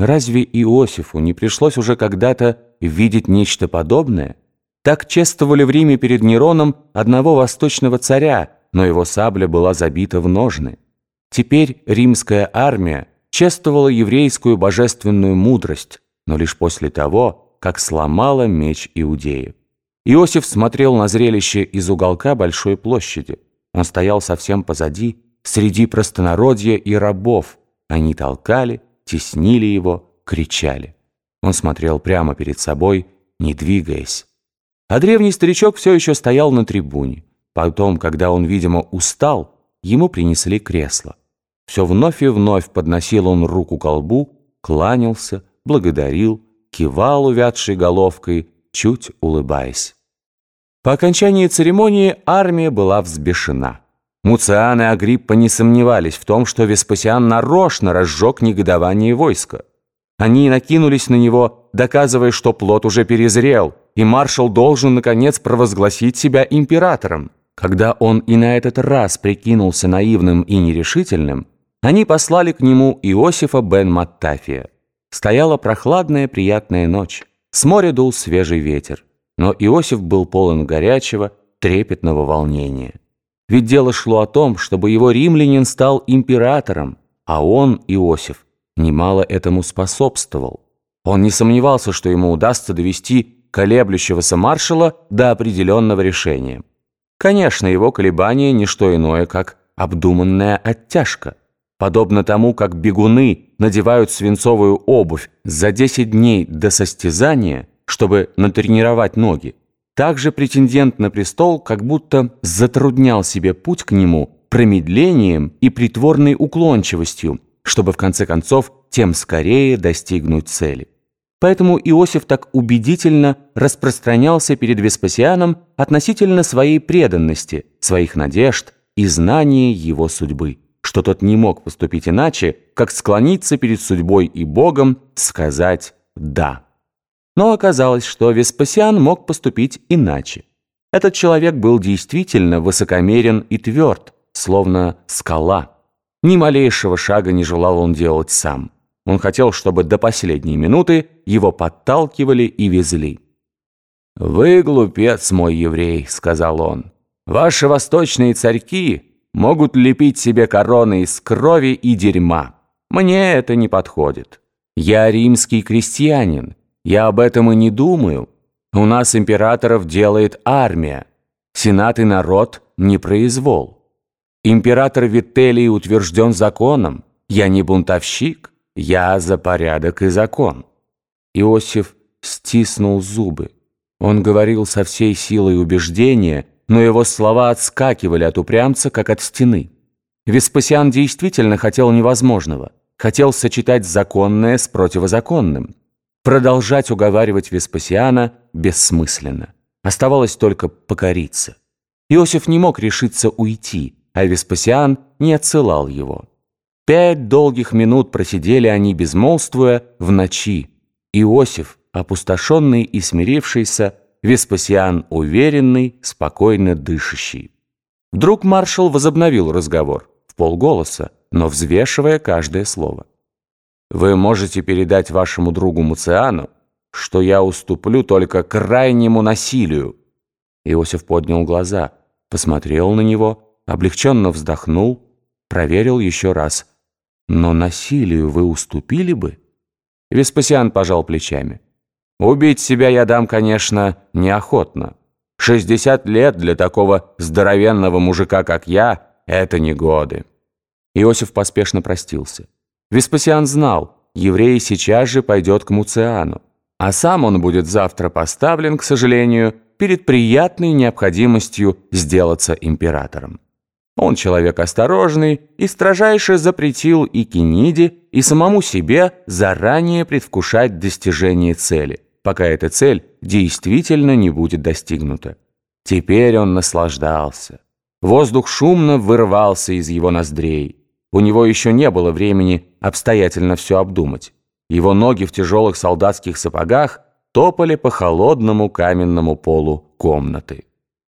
Разве Иосифу не пришлось уже когда-то видеть нечто подобное? Так чествовали в Риме перед Нероном одного восточного царя, но его сабля была забита в ножны. Теперь римская армия чествовала еврейскую божественную мудрость, но лишь после того, как сломала меч Иудеев. Иосиф смотрел на зрелище из уголка большой площади. Он стоял совсем позади, среди простонародья и рабов. Они толкали, теснили его, кричали. Он смотрел прямо перед собой, не двигаясь. А древний старичок все еще стоял на трибуне. Потом, когда он, видимо, устал, ему принесли кресло. Все вновь и вновь подносил он руку к колбу, кланялся, благодарил, кивал увядшей головкой, чуть улыбаясь. По окончании церемонии армия была взбешена. Муциан и Агриппа не сомневались в том, что Веспасиан нарочно разжег негодование войска. Они накинулись на него, доказывая, что плод уже перезрел, и маршал должен, наконец, провозгласить себя императором. Когда он и на этот раз прикинулся наивным и нерешительным, они послали к нему Иосифа бен Маттафия. Стояла прохладная приятная ночь. С моря дул свежий ветер. Но Иосиф был полон горячего, трепетного волнения. Ведь дело шло о том, чтобы его римлянин стал императором, а он, Иосиф, немало этому способствовал. Он не сомневался, что ему удастся довести колеблющегося маршала до определенного решения. Конечно, его колебание – не что иное, как обдуманная оттяжка. Подобно тому, как бегуны надевают свинцовую обувь за 10 дней до состязания, чтобы натренировать ноги, также претендент на престол как будто затруднял себе путь к нему промедлением и притворной уклончивостью, чтобы в конце концов тем скорее достигнуть цели. Поэтому Иосиф так убедительно распространялся перед Веспасианом относительно своей преданности, своих надежд и знания его судьбы, что тот не мог поступить иначе, как склониться перед судьбой и Богом, сказать «да». Но оказалось, что Веспасиан мог поступить иначе. Этот человек был действительно высокомерен и тверд, словно скала. Ни малейшего шага не желал он делать сам. Он хотел, чтобы до последней минуты его подталкивали и везли. «Вы глупец, мой еврей», — сказал он. «Ваши восточные царьки могут лепить себе короны из крови и дерьма. Мне это не подходит. Я римский крестьянин, я об этом и не думаю. У нас императоров делает армия. Сенат и народ не произвол. Император Вителий утвержден законом. Я не бунтовщик, я за порядок и закон. Иосиф стиснул зубы. Он говорил со всей силой убеждения, но его слова отскакивали от упрямца, как от стены. Веспасиан действительно хотел невозможного. Хотел сочетать законное с противозаконным. Продолжать уговаривать Веспасиана бессмысленно. Оставалось только покориться. Иосиф не мог решиться уйти, а Веспасиан не отсылал его. Пять долгих минут просидели они, безмолвствуя, в ночи. Иосиф, опустошенный и смирившийся, Веспасиан уверенный, спокойно дышащий. Вдруг маршал возобновил разговор, в полголоса, но взвешивая каждое слово. Вы можете передать вашему другу Муциану, что я уступлю только крайнему насилию». Иосиф поднял глаза, посмотрел на него, облегченно вздохнул, проверил еще раз. «Но насилию вы уступили бы?» Веспасиан пожал плечами. «Убить себя я дам, конечно, неохотно. Шестьдесят лет для такого здоровенного мужика, как я, это не годы». Иосиф поспешно простился. Веспасиан знал, еврей сейчас же пойдет к Муциану, а сам он будет завтра поставлен, к сожалению, перед приятной необходимостью сделаться императором. Он человек осторожный и строжайше запретил и Кениде, и самому себе заранее предвкушать достижение цели, пока эта цель действительно не будет достигнута. Теперь он наслаждался. Воздух шумно вырывался из его ноздрей. У него еще не было времени обстоятельно все обдумать. Его ноги в тяжелых солдатских сапогах топали по холодному каменному полу комнаты.